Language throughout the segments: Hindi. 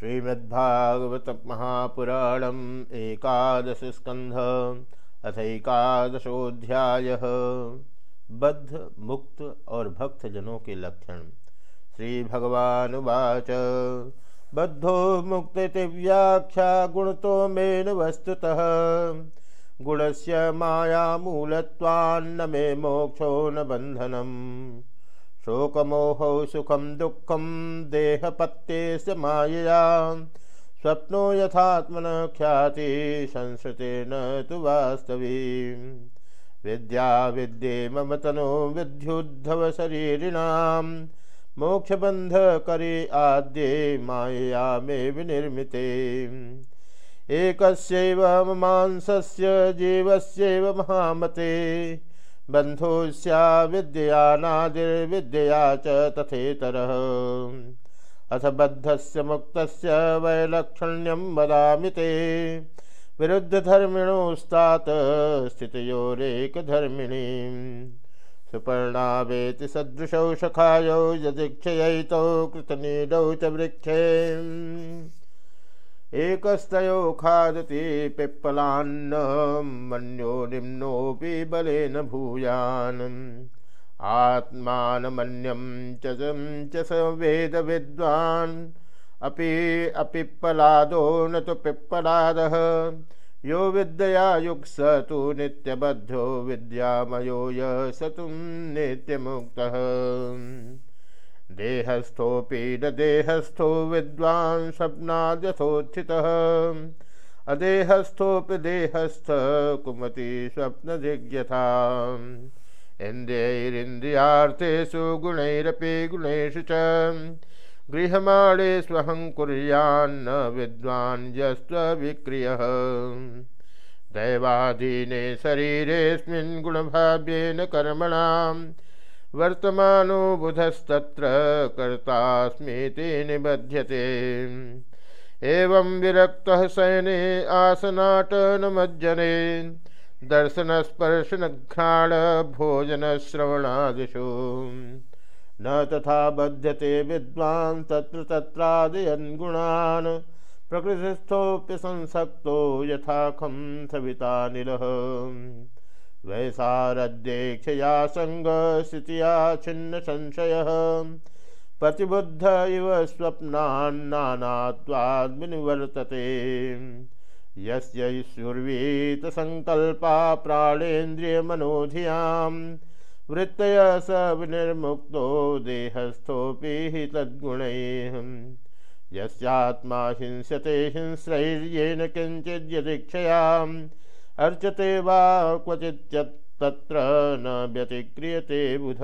श्रीमद्भागवत महापुराणम एकादश स्कंध अथैकादशोध्याय बद्ध, मुक्त और भक्त जनों के लक्षण। श्री भगवानुवाच बद्धो मुक्त व्याख्या गुण तो मेन वस्तुतः। गुणस्य माया मूलत्वान्न मे मोक्षो न बंधनम शोकमोहौ सुखम दुखम देहपत्ते मायया। स्वप्नो यथात्मन ख्याति न तो वास्तवी। विद्या, विद्ये, मम तनो, विद्युद्धव शरीरिणाम मोक्षबंध करे आद्ये, मायया मे विनिर्मिते। एकस्यैव मांसस्य जीवस्यैव महामते। बंधुस्या विद्यानादिर्विद्यया च तथेतरः। अथ बद्धस्य मुक्तस्य वैलक्षण्यं वदामि ते। विरुद्धधर्मिणोस्तात् स्थितयोरेकधर्मिणीं। सुपर्णावेति सदृशौ सखायौ यदीक्षयैतौ कृतनीडौ च वृक्षे। एकस्तयो खादति पिप्पलान्न मन्यो निम्नोऽपि बलेन भूयान्। आत्मानमन्यं च च स वेदविद्वान्। न तु पिप्पलादः। यो विद्यया युक् स तु नित्यबद्धो विद्यामयो य स तु देहस्थोऽपि न देहस्थो विद्वान् स्वप्नाद्यथोत्थितः अदेहस्थोऽपि देहस्थ कुमति स्वप्नदिग्यथा इन्द्रियैरिन्द्रियार्थेषु गुणैरपि गुणेषु च। गृहमाणे स्वहं कुर्यान्न विद्वान् यस्त्वविक्रियः। दैवाधीने गुणभाव्येन कर्मणाम्। वर्तमानो बुधस्तत्र कर्तास्मीति निबध्यते। एवं विरक्तः सैने आसनाटनमज्जने दर्शनस्पर्शनघ्राण भोजनश्रवणादिषु न तथा बध्यते विद्वान् तत्र तत्रादयन् गुणान् प्रकृतिस्थोऽप्यसंसक्तो यथाखं सवितानिलः वैसारद्येक्षया सङ्गस्थितिया छिन्न संशयः। प्रतिबुद्ध इव स्वप्नान्नानात्वाद्विनिवर्तते यस्य सुर्वीतसङ्कल्पा प्राणेन्द्रियमनोधियाँ, वृत्तय स विनिर्मुक्तो देहस्थोऽपि हि तद्गुणैः। यस्यात्मा हिंस्यते हिंस्रैर्येन किञ्चिद्यदीक्षयाम् अर्चते वा क्वचित्यत्र न व्यतिक्रियते बुध।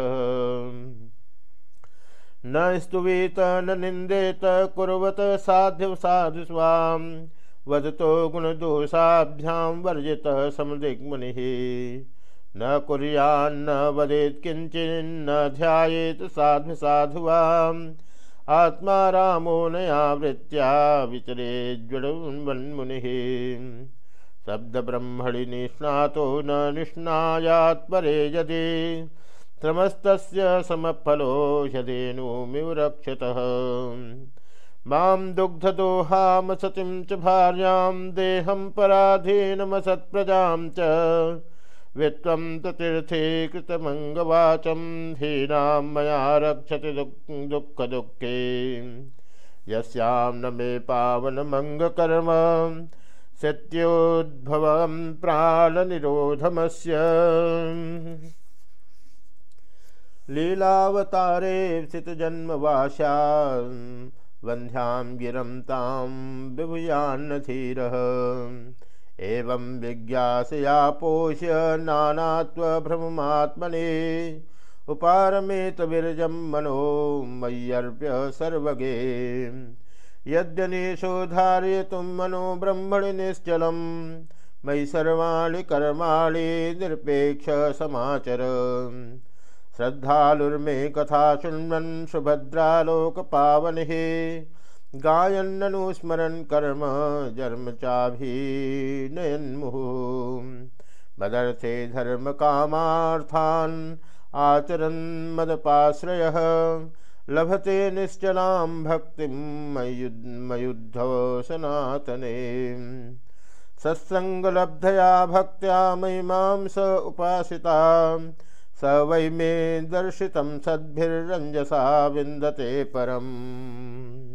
न स्तुवीत न निंदेत कुरत साध्य साधु स्वाम। वदतो गुणदोषाभ्यां वर्जित समदिग्मुनिः न कुर्यान्न वदेत् किञ्चिन्न ध्यायेत् साधु साधुवाम्। आत्मा रामो नयावृत्त्या विचरेज्वन्मुनिः शब्द ब्रह्मणि निष्णातो न निष्णायात् परे यदि त्रमस्तस्य समफलो यदेनुमिव रक्षतः माँ दुग्धदोहां सतिं च भार्यां देहं पराधीनमसत्प्रजां च। वित्वं ततीर्थे कृतमङ्गवाचं धीनां मया रक्षति दुःखदुःखे। यस्यां न मे पावनमङ्गकर्म। सत्योद्भवं प्राणनिरोधमस्य। लीलावतारे स्थितजन्मवाशा वन्ध्यां गिरं तां विभुयान्नधीरः। एवं विज्ञासया पोष्य नानात्वभ्रममात्मने उपारमेतविरजं मनो मय्यर्प्य सर्वगे। यद्यनीशो धारयितुं मनो ब्रह्मणि निश्चलं मयि सर्वाणि कर्माणि निरपेक्ष समाचर। श्रद्धालुर्मे कथा शृण्वन् सुभद्रालोकपावनिः। गायन्ननुस्मरन् कर्म जन्म चाभिनयन्मुः मदर्थे धर्मकामार्थान् आचरन् मदपाश्रयः। लभते निश्चलां भक्तिं मयुद्ध सनातने सत्सङ्गलब्धया भक्त्या महिमां स उपासिता। स वै मे दर्शितं सद्भिर्रञ्जसा विन्दते परम्।